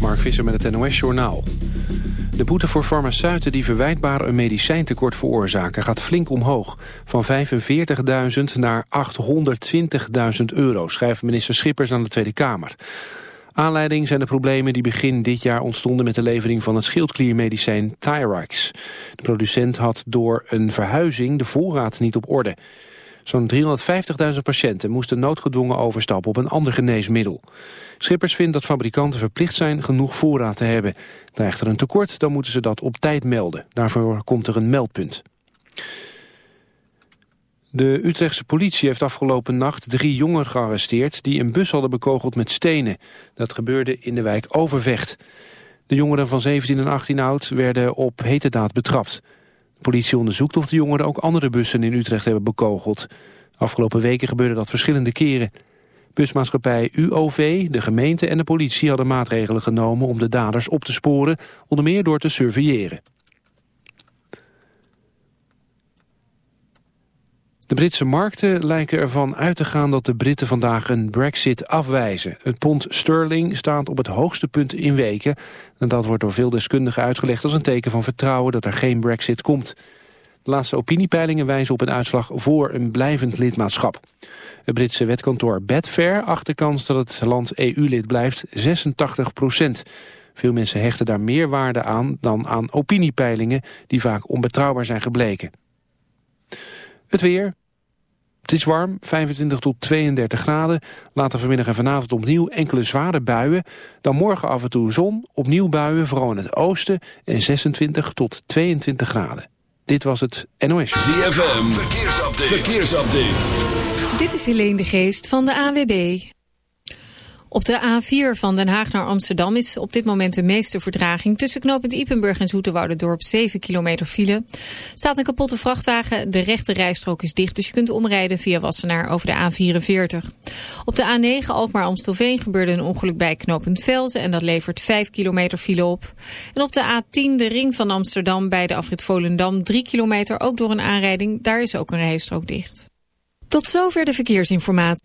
Mark Visser met het NOS Journaal. De boete voor farmaceuten die verwijtbaar een medicijntekort veroorzaken gaat flink omhoog. Van 45.000 naar 820.000 euro, schrijft minister Schippers aan de Tweede Kamer. Aanleiding zijn de problemen die begin dit jaar ontstonden met de levering van het schildkliermedicijn Tyrix. De producent had door een verhuizing de voorraad niet op orde. Zo'n 350.000 patiënten moesten noodgedwongen overstappen op een ander geneesmiddel. Schippers vindt dat fabrikanten verplicht zijn genoeg voorraad te hebben. Dreigt er een tekort, dan moeten ze dat op tijd melden. Daarvoor komt er een meldpunt. De Utrechtse politie heeft afgelopen nacht drie jongeren gearresteerd... die een bus hadden bekogeld met stenen. Dat gebeurde in de wijk Overvecht. De jongeren van 17 en 18 oud werden op heterdaad betrapt. Politie onderzoekt of de jongeren ook andere bussen in Utrecht hebben bekogeld. Afgelopen weken gebeurde dat verschillende keren. Busmaatschappij UOV, de gemeente en de politie hadden maatregelen genomen om de daders op te sporen, onder meer door te surveilleren. De Britse markten lijken ervan uit te gaan dat de Britten vandaag een brexit afwijzen. Het pond sterling staat op het hoogste punt in weken. En dat wordt door veel deskundigen uitgelegd als een teken van vertrouwen dat er geen brexit komt. De laatste opiniepeilingen wijzen op een uitslag voor een blijvend lidmaatschap. Het Britse wetkantoor Betfair acht de kans dat het land EU-lid blijft 86 procent. Veel mensen hechten daar meer waarde aan dan aan opiniepeilingen die vaak onbetrouwbaar zijn gebleken. Het weer. Het is warm, 25 tot 32 graden. Later vanmiddag en vanavond opnieuw enkele zware buien. Dan morgen af en toe zon, opnieuw buien, vooral in het oosten... en 26 tot 22 graden. Dit was het NOS. ZFM, verkeersupdate. verkeersupdate. Dit is Helene de Geest van de AWB. Op de A4 van Den Haag naar Amsterdam is op dit moment de meeste verdraging. Tussen knooppunt Ipenburg en dorp 7 kilometer file. Staat een kapotte vrachtwagen, de rechte rijstrook is dicht... dus je kunt omrijden via Wassenaar over de A44. Op de A9 Alkmaar-Amstelveen gebeurde een ongeluk bij knooppunt Velzen... en dat levert 5 kilometer file op. En op de A10 de ring van Amsterdam bij de afrit Volendam... 3 kilometer ook door een aanrijding, daar is ook een rijstrook dicht. Tot zover de verkeersinformatie.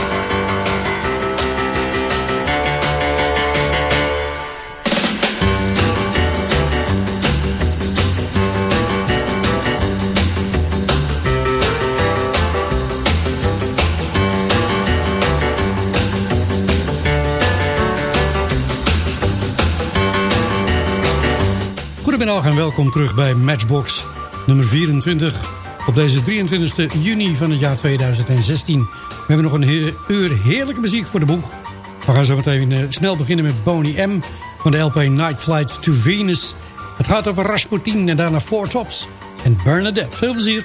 En welkom terug bij Matchbox nummer 24 op deze 23 juni van het jaar 2016. We hebben nog een uur heerlijke muziek voor de boeg. We gaan zo meteen uh, snel beginnen met Boney M van de LP Night Flight to Venus. Het gaat over Rasputin en daarna Four Tops en Bernadette. Veel plezier.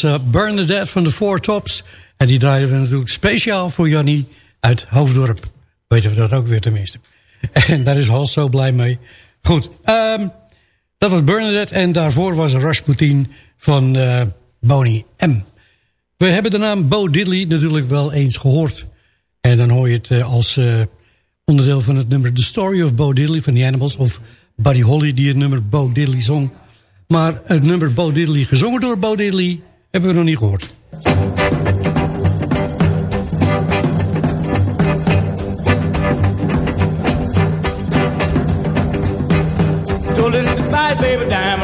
Was uh, Bernadette van de Four Tops. En die draaiden we natuurlijk speciaal voor Jannie uit Hoofddorp. Weten we dat ook weer tenminste. En daar is Hans zo blij mee. Goed, um, dat was Bernadette. En daarvoor was Rasputin van uh, M. We hebben de naam Bo Diddley natuurlijk wel eens gehoord. En dan hoor je het als onderdeel van het nummer The Story of Bo Diddley van The Animals... of Buddy Holly die het nummer Bo Diddley zong. Maar het nummer Bo Diddley, gezongen door Bo Diddley, hebben we nog niet gehoord. baby diamond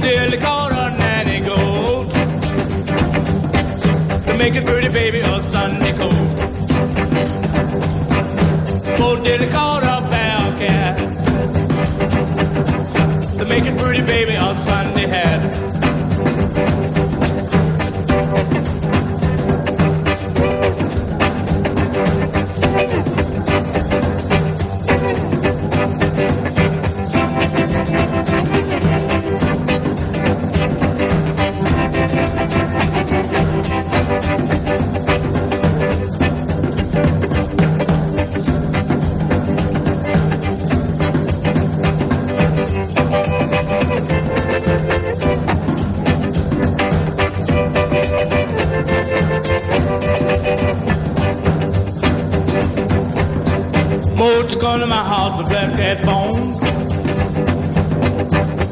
nearly caught a nanny goat to make a pretty baby a Sunday coat. Oh, nearly caught come to my house with black cat bones.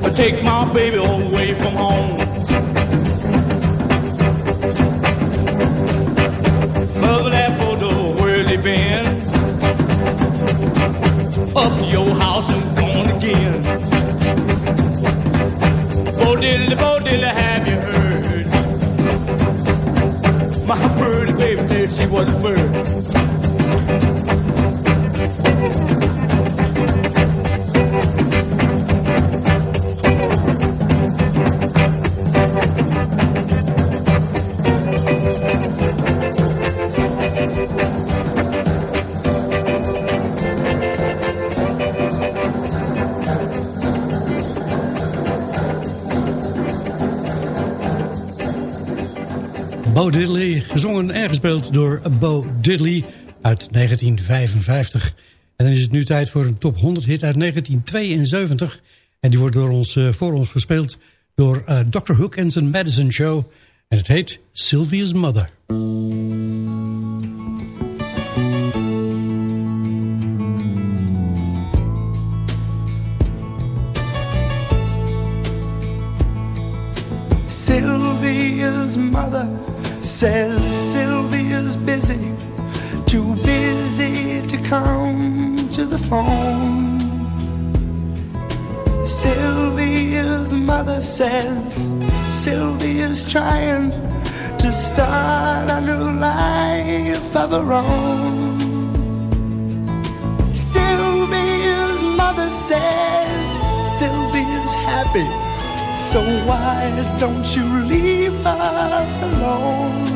I take my baby away from home. Mother that photo where they been. Up your house and gone again. Oh, bo diddly, bo oh, diddly, have you heard? My birdie baby said she was a bird. Bo Diddley, gezongen en gespeeld door Bo Diddley uit 1955. En dan is het nu tijd voor een top 100 hit uit 1972. En die wordt door ons, uh, voor ons gespeeld door uh, Dr. Hook en zijn Madison Show. En het heet Sylvia's Mother. Sylvia's mother says Sylvia's busy too busy to come to the phone. Sylvia's mother says Sylvia's trying to start a new life of her own. Sylvia's mother says Sylvia's happy, so why don't you leave her alone?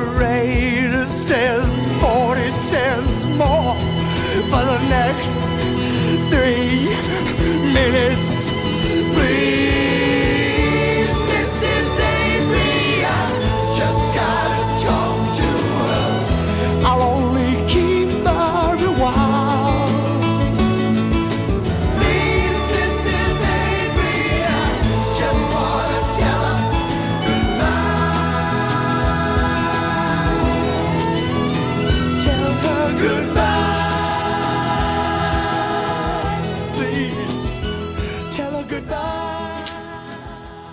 says 40 cents more for the next three minutes.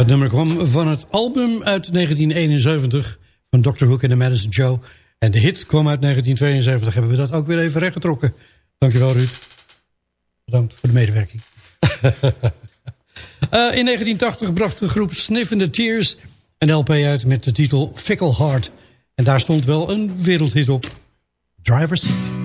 Het nummer kwam van het album uit 1971 van Dr. Hook en de Madison Joe. En de hit kwam uit 1972. Hebben we dat ook weer even rechtgetrokken. Dankjewel Ruud. Bedankt voor de medewerking. Eh, in 1980 bracht de groep Sniff in the Tears een LP uit met de titel Fickle Heart. En daar stond wel een wereldhit op. Driver's Seat.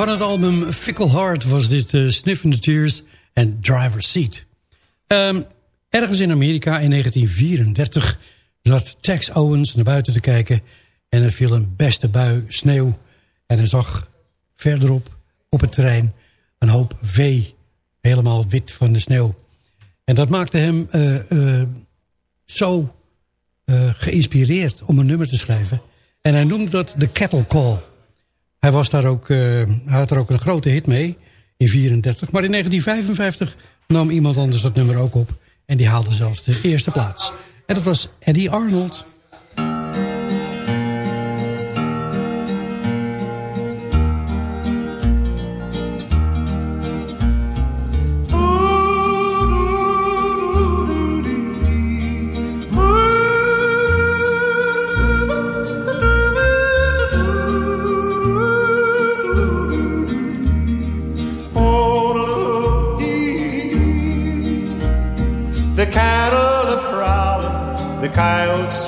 Van het album Fickle Heart was dit uh, the Tears en Driver's Seat. Um, ergens in Amerika in 1934 zat Tex Owens naar buiten te kijken... en er viel een beste bui sneeuw. En hij zag verderop op het terrein een hoop vee, helemaal wit van de sneeuw. En dat maakte hem uh, uh, zo geïnspireerd om een nummer te schrijven. En hij noemde dat de Cattle Call... Hij, was daar ook, uh, hij had er ook een grote hit mee in 34. Maar in 1955 nam iemand anders dat nummer ook op. En die haalde zelfs de eerste plaats. En dat was Eddie Arnold.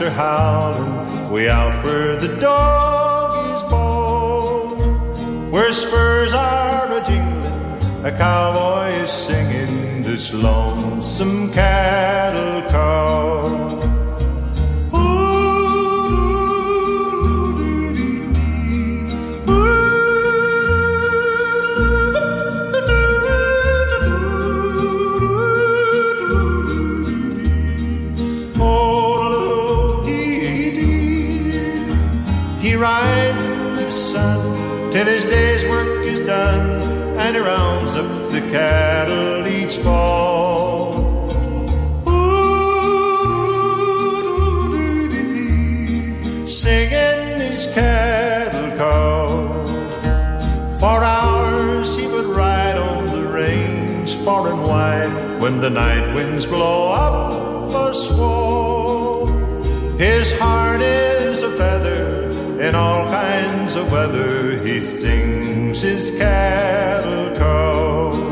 Are howling way out where the dog is born. Where spurs are a jingling, a cowboy is singing this lonesome cattle call. Till his day's work is done and he rounds up the cattle each fall. Singing his cattle call. For hours he would ride on the range far and wide when the night winds blow up a squall. His heart is in all kinds of weather he sings his cattle call.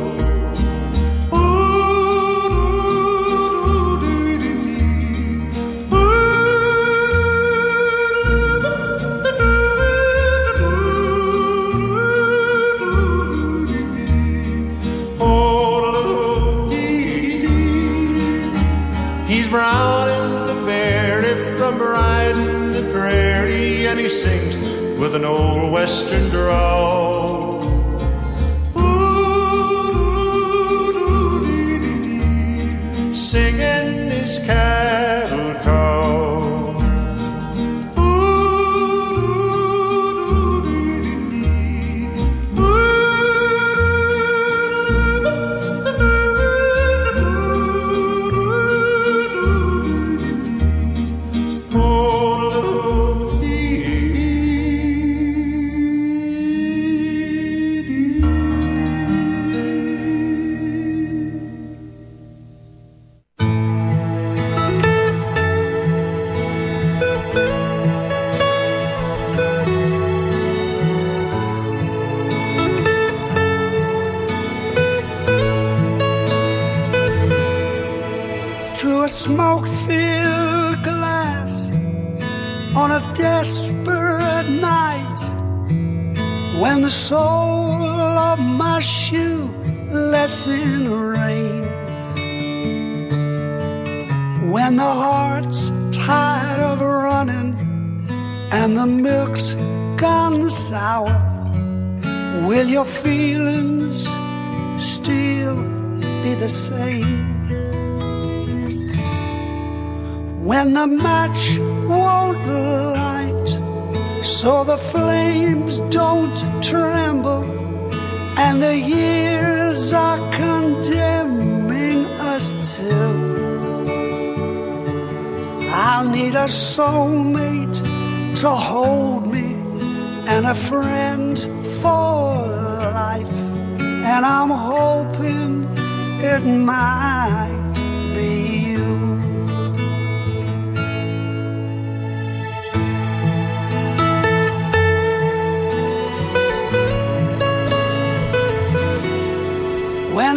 sings with an old western drawl. Ooh, doo, doo, dee, dee, dee. Singing is kind.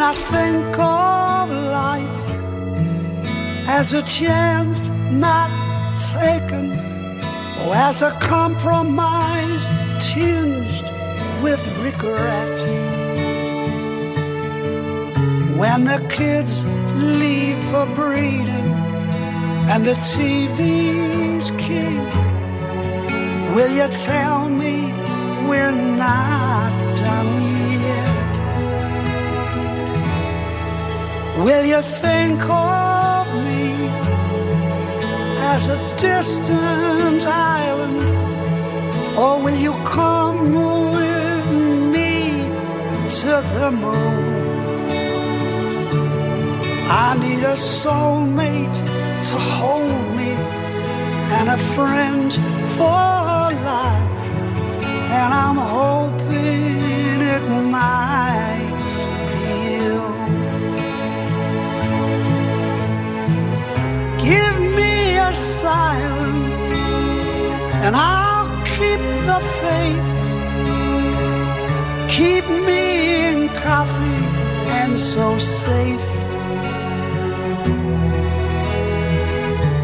I think of life as a chance not taken, or as a compromise tinged with regret. When the kids leave for breeding and the TV's king, will you tell me we're not done Will you think of me as a distant island, or will you come with me to the moon? I need a soulmate to hold me and a friend for life. And I'm hoping it might silent and I'll keep the faith. Keep me in coffee and so safe.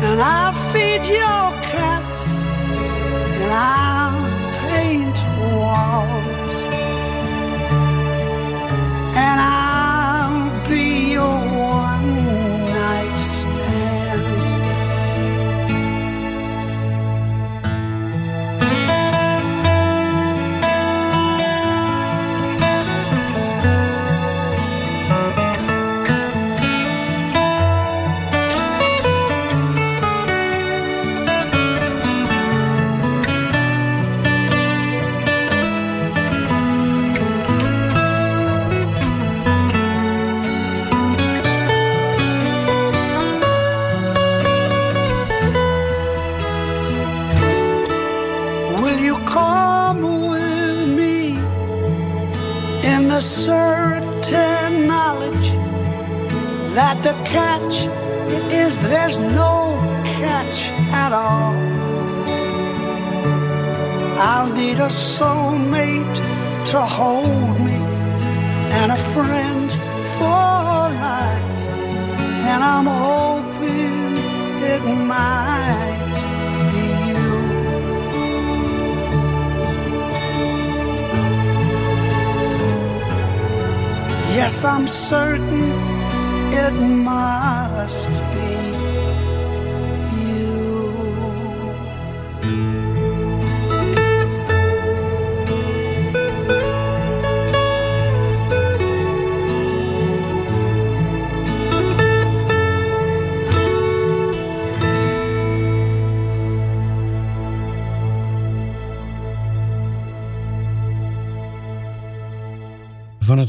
And I'll feed your cats and I'll certain it must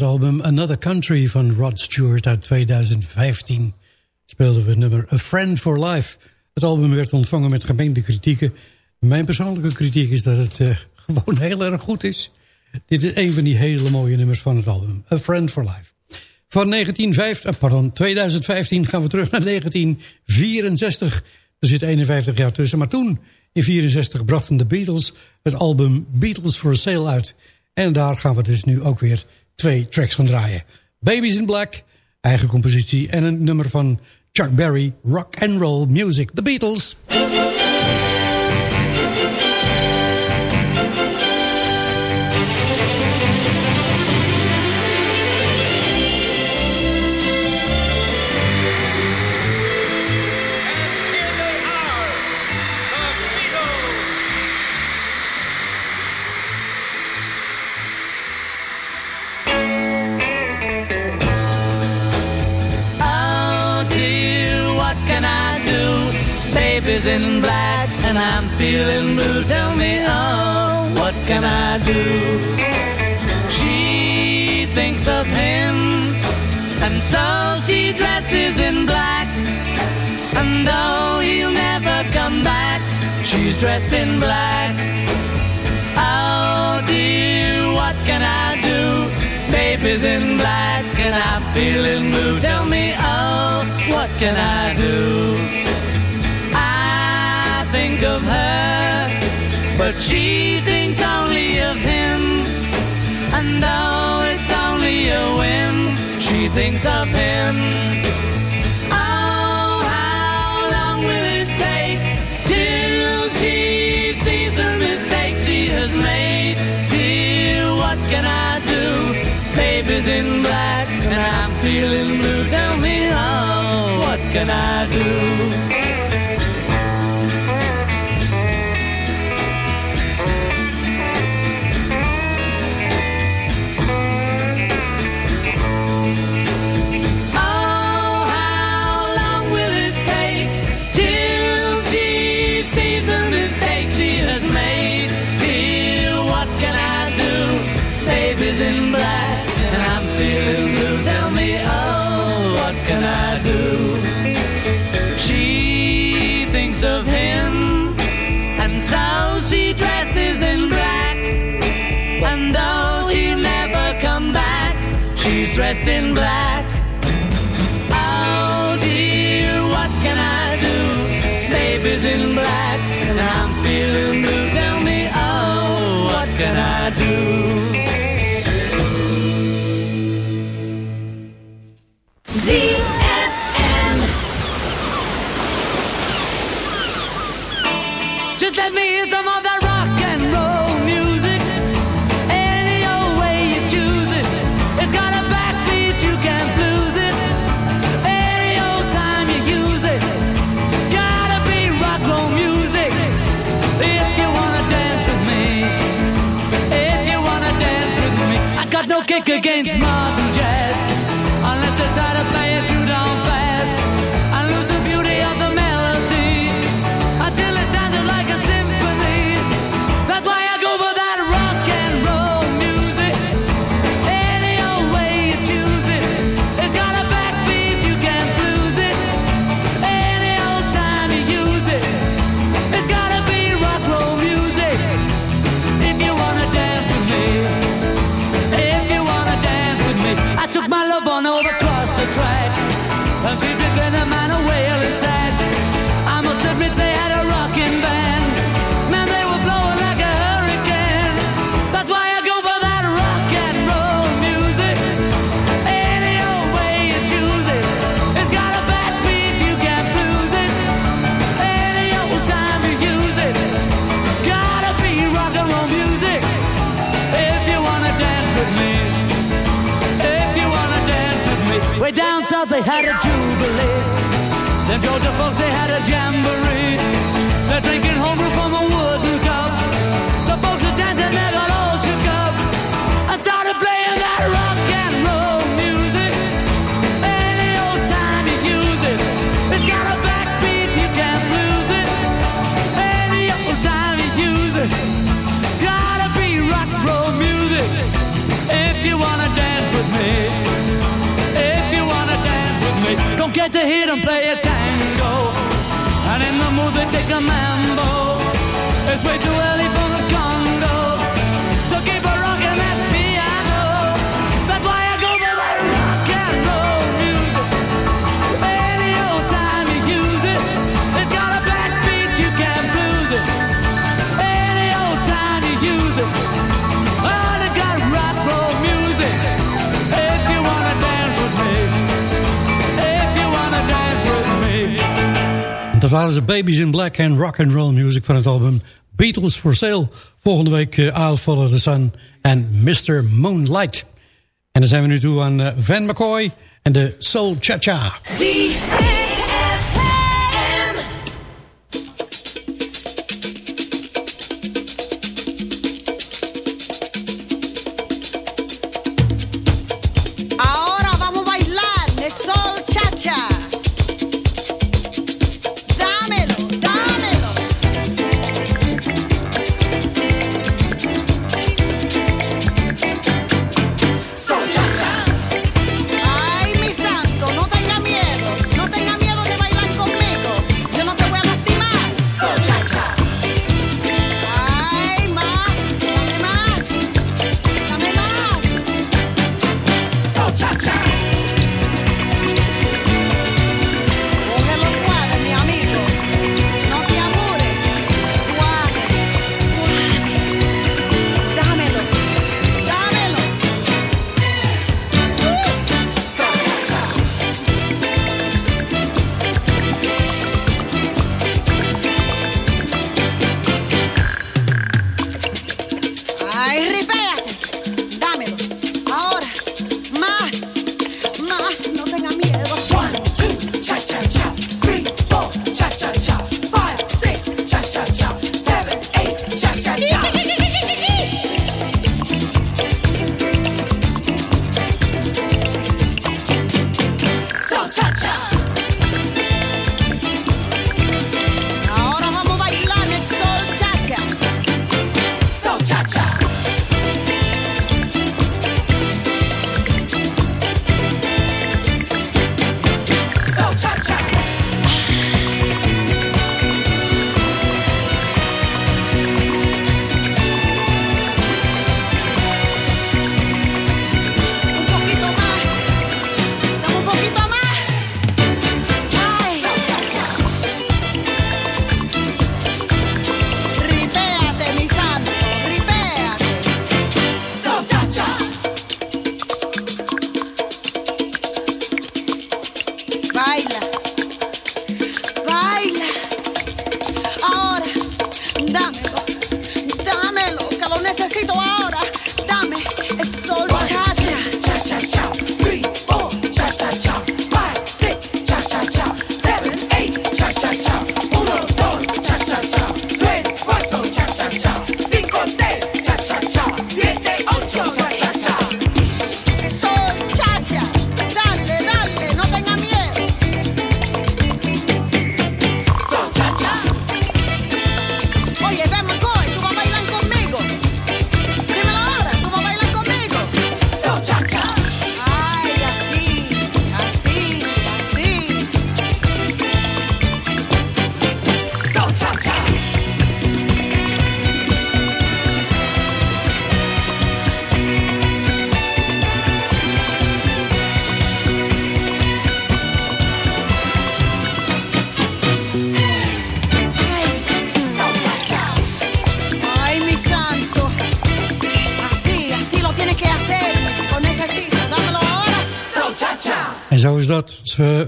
het album Another Country van Rod Stewart uit 2015 speelden we het nummer A Friend for Life. Het album werd ontvangen met gemengde kritieken. Mijn persoonlijke kritiek is dat het eh, gewoon heel erg goed is. Dit is een van die hele mooie nummers van het album. A Friend for Life. Van 1950, eh, pardon, 2015 gaan we terug naar 1964. Er zit 51 jaar tussen. Maar toen, in 64, brachten de Beatles het album Beatles for Sale uit. En daar gaan we dus nu ook weer twee tracks van draaien. Babies in Black, eigen compositie... en een nummer van Chuck Berry, Rock and Roll Music. The Beatles. In black and I'm feeling blue. Tell me, oh, what can I do? She thinks of him and so she dresses in black. And though he'll never come back, she's dressed in black. Oh dear, what can I do? Baby's in black and I'm feeling blue. Tell me, oh, what can I do? think of her, but she thinks only of him. And though it's only a whim, she thinks of him. Oh, how long will it take till she sees the mistake she has made? Dear, what can I do? In black and I'm feeling blue. Tell me, oh, what can I do? dressed in black. Babies in Black en Rock and Roll Music van het album Beatles for Sale. Volgende week eh, I'll Follow the Sun en Mr. Moonlight. En dan zijn we nu toe aan eh, Van McCoy en de Soul Cha Cha. baila.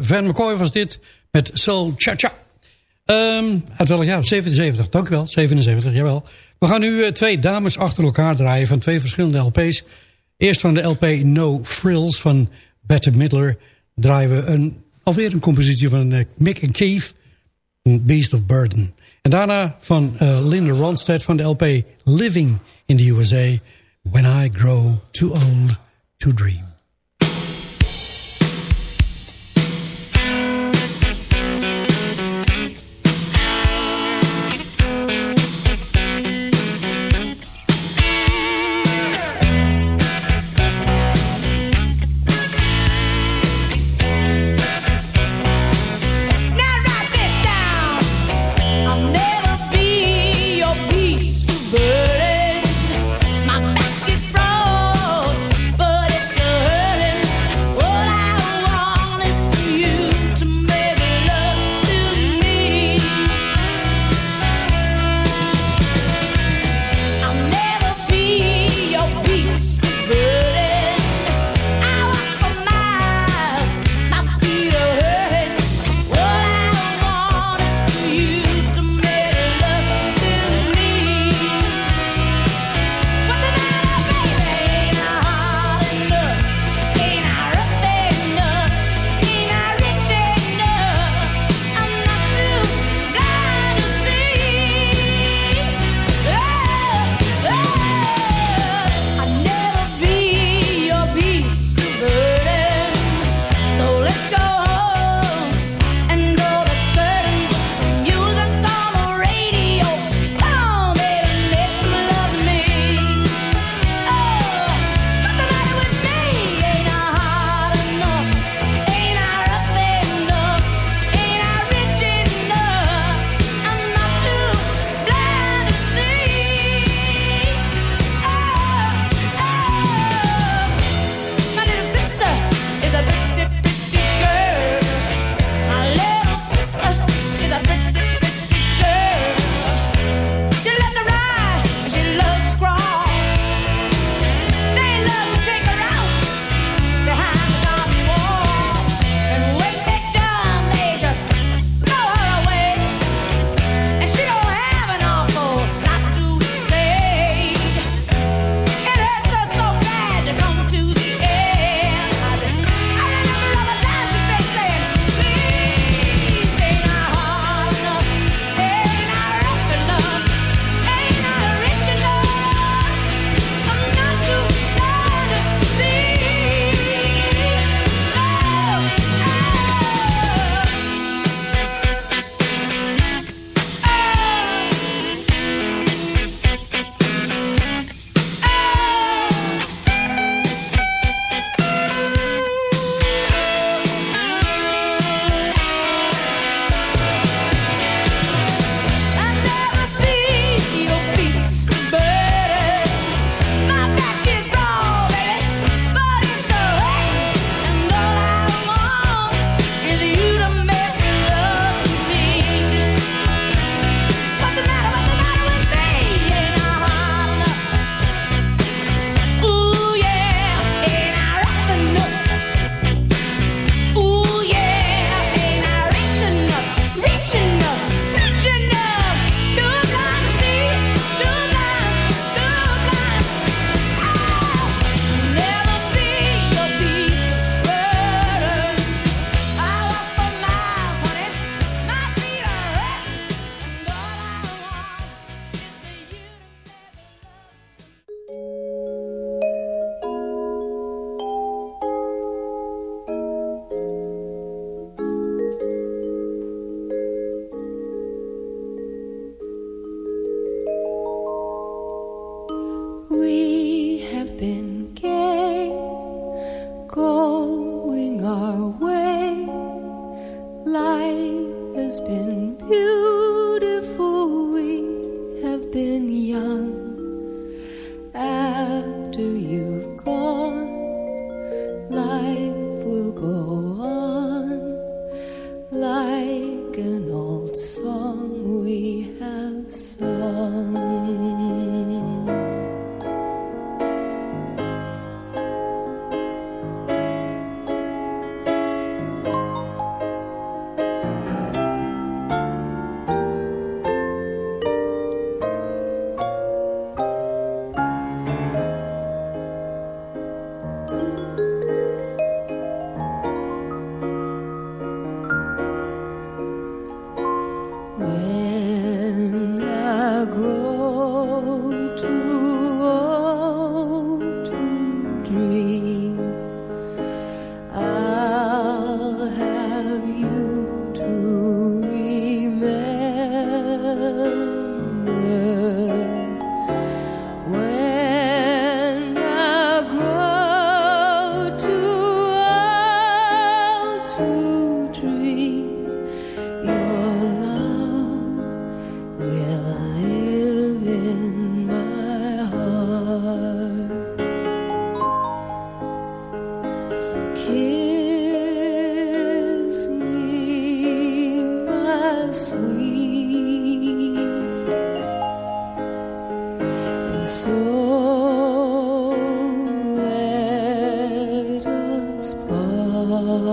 Van McCoy was dit met Soul Cha Cha. Ehm, uit welk jaar? 77, dank u wel. 77, jawel. We gaan nu eh, twee dames achter elkaar draaien van twee verschillende LP's. Eerst van de LP No Frills van Bette Midler draaien we een, alweer een compositie van eh, Mick and Keith, Beast of Burden. En daarna van eh, Linda Ronstadt van de LP Living in the USA, When I Grow Too Old to Dream.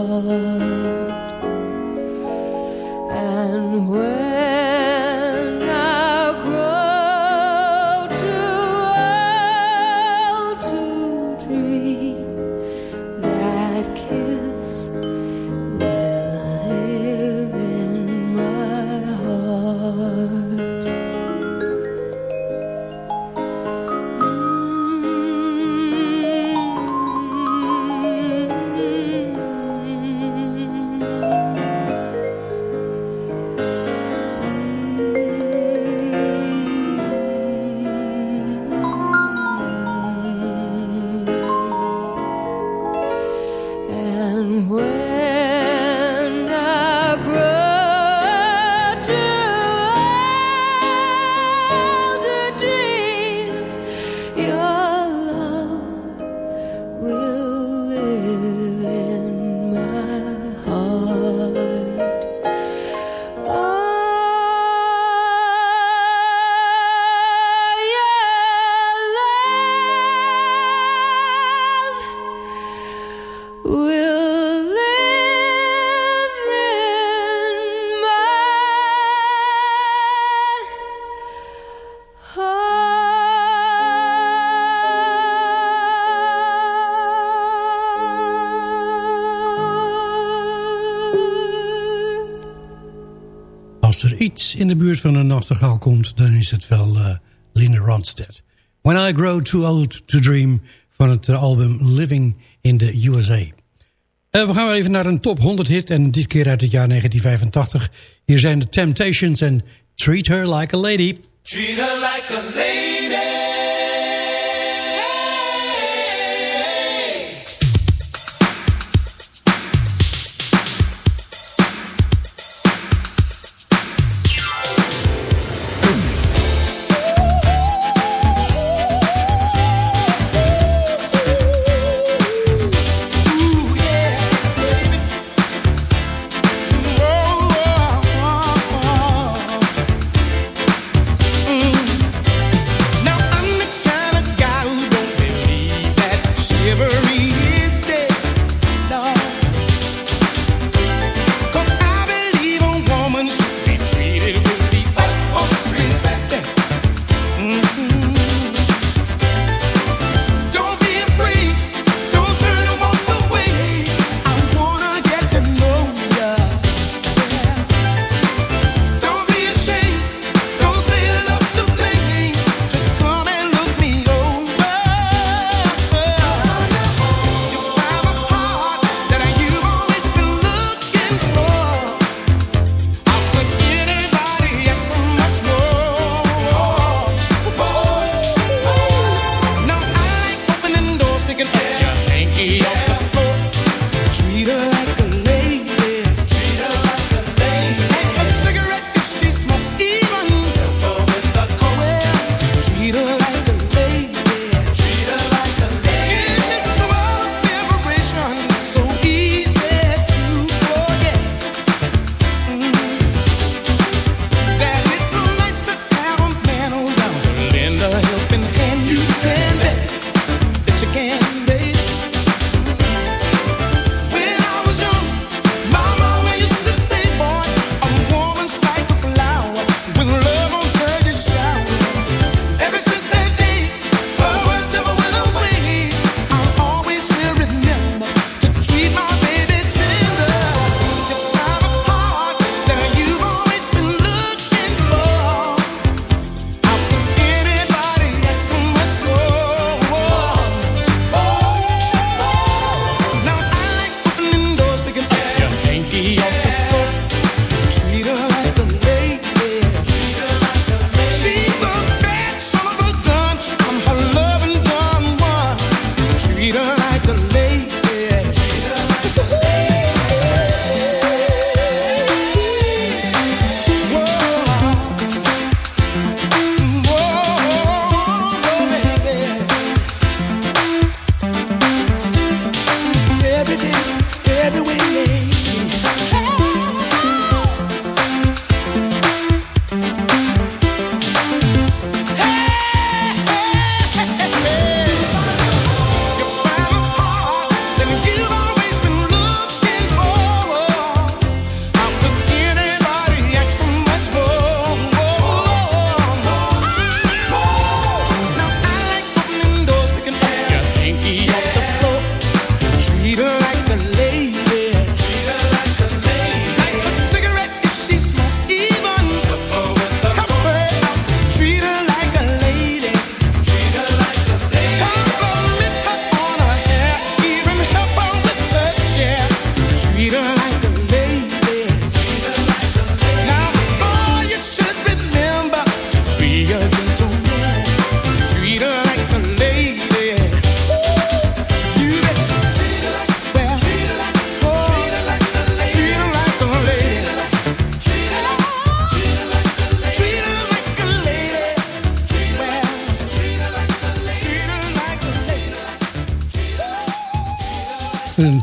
Part. And when komt, dan is het wel eh Lina Ronstadt. When I Grow Too Old to Dream van het eh, album Living in the USA. Eh, we gaan even naar een top 100 hit en dit keer uit het jaar 1985. Hier zijn de Temptations en Treat Her Like a Lady. Treat her like a lady.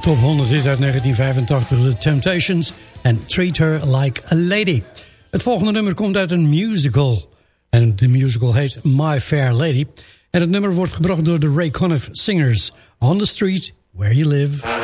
Top 100 hit uit 1985, The Temptations en Treat Her Like a Lady. Het volgende nummer komt uit een musical. En de musical heet My Fair Lady. En het nummer wordt gebracht door de Ray Conniff Singers. On the Street Where You Live.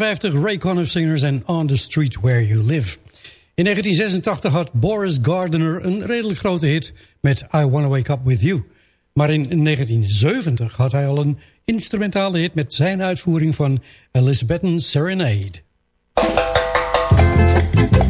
Ray Conniff Singers en On the Street Where You Live. In 1986 had Boris Gardner een redelijk grote hit met I Wanna Wake Up With You. Maar in 1970 had hij al een instrumentale hit met zijn uitvoering van Elizabethan Serenade.「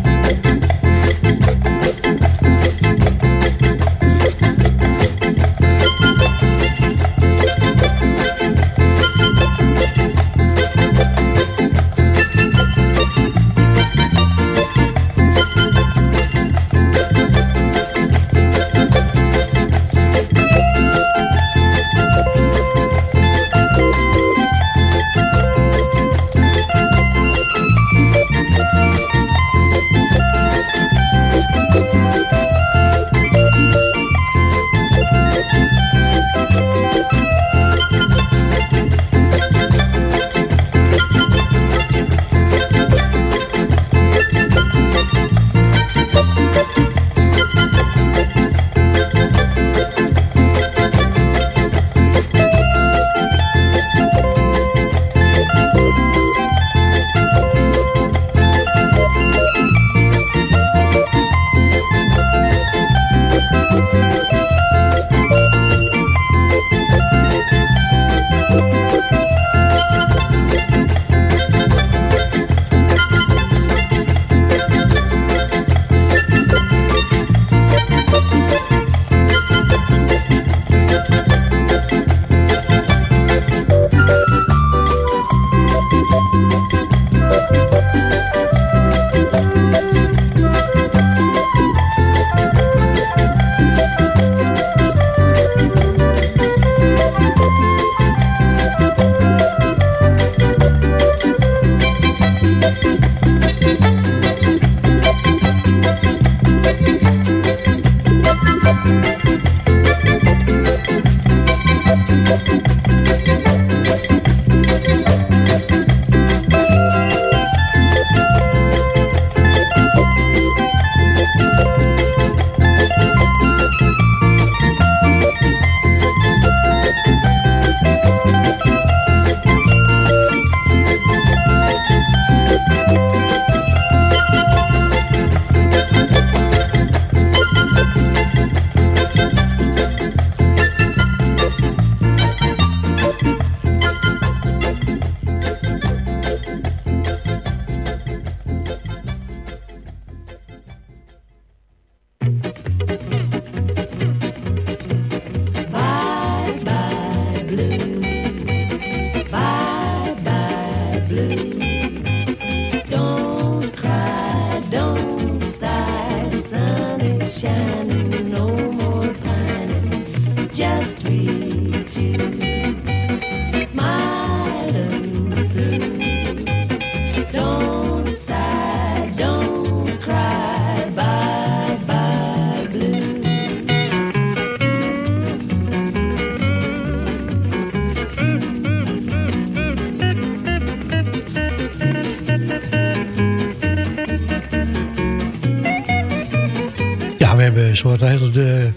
zo de hele, de,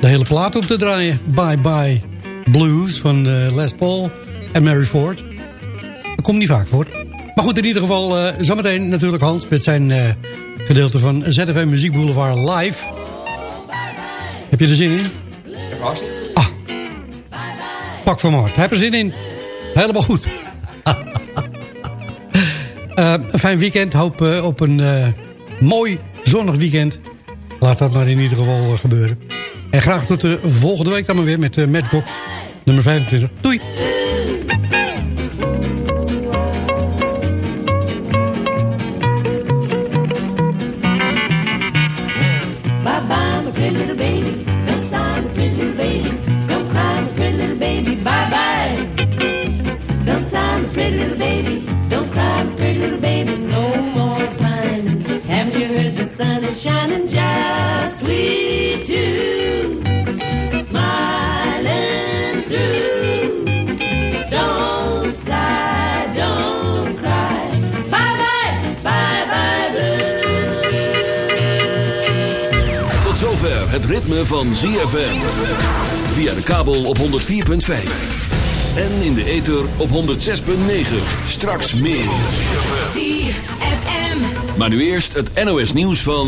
de hele plaat op te draaien. Bye Bye Blues van eh, Les Paul en Mary Ford. Dat komt niet vaak voor. Maar goed, in ieder geval eh, zometeen natuurlijk Hans met zijn eh, gedeelte van ZFM Muziek Boulevard live. Heb je er zin in? Vast. Pak van Mart. Heb er zin in? Helemaal goed. Een fijn weekend. Hoop op een mooi zonnig weekend. Laat dat maar in ieder geval eh, gebeuren. En graag tot de volgende week dan maar weer met uh, Matchbox nummer 25. Doei! Bye bye, my pretty little baby. Don't sigh, my pretty little baby. Shining? Just we two smiling through. Don't sigh, don't cry. Bye bye, bye bye blue. Tot zover het ritme van ZFM. Via de kabel op 104.5. En in de ether op 106.9. Straks meer. ZFM. Maar nu eerst het NOS nieuws van...